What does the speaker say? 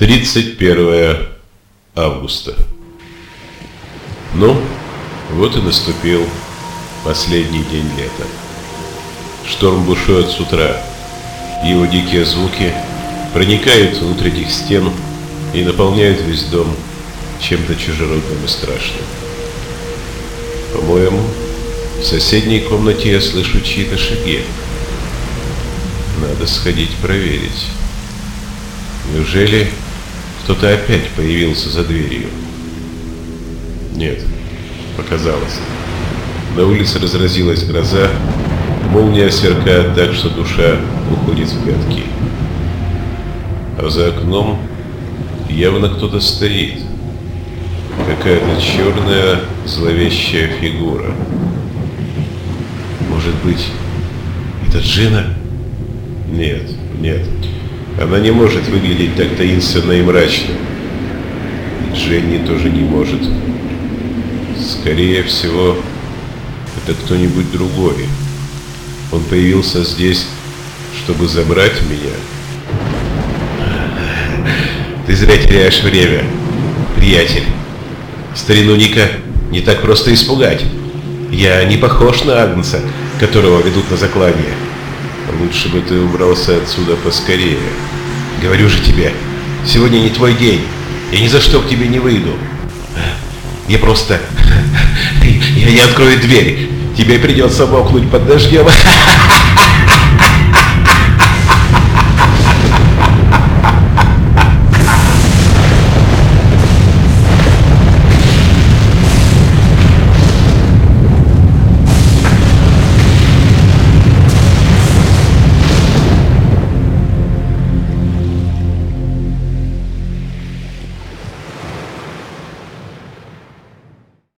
31 августа. Ну, вот и наступил последний день лета. Шторм бушует с утра. Его дикие звуки проникают внутрь этих стен и наполняют весь дом чем-то чужеродным и страшным. По-моему, в соседней комнате я слышу чьи-то шаги. Надо сходить проверить. Неужели кто-то опять появился за дверью. Нет, показалось. На улице разразилась гроза, молния сверкает так, что душа уходит в пятки. А за окном явно кто-то стоит. Какая-то черная зловещая фигура. Может быть, это Джина? Нет, нет. Она не может выглядеть так таинственно и мрачно. И Дженни тоже не может. Скорее всего, это кто-нибудь другой. Он появился здесь, чтобы забрать меня. Ты зря теряешь время, приятель. Старину Ника не так просто испугать. Я не похож на Агнца, которого ведут на заклание. Лучше бы ты убрался отсюда поскорее. Говорю же тебе, сегодня не твой день. Я ни за что к тебе не выйду. Я просто... Я не открою дверь. Тебе придется мокнуть под дождем.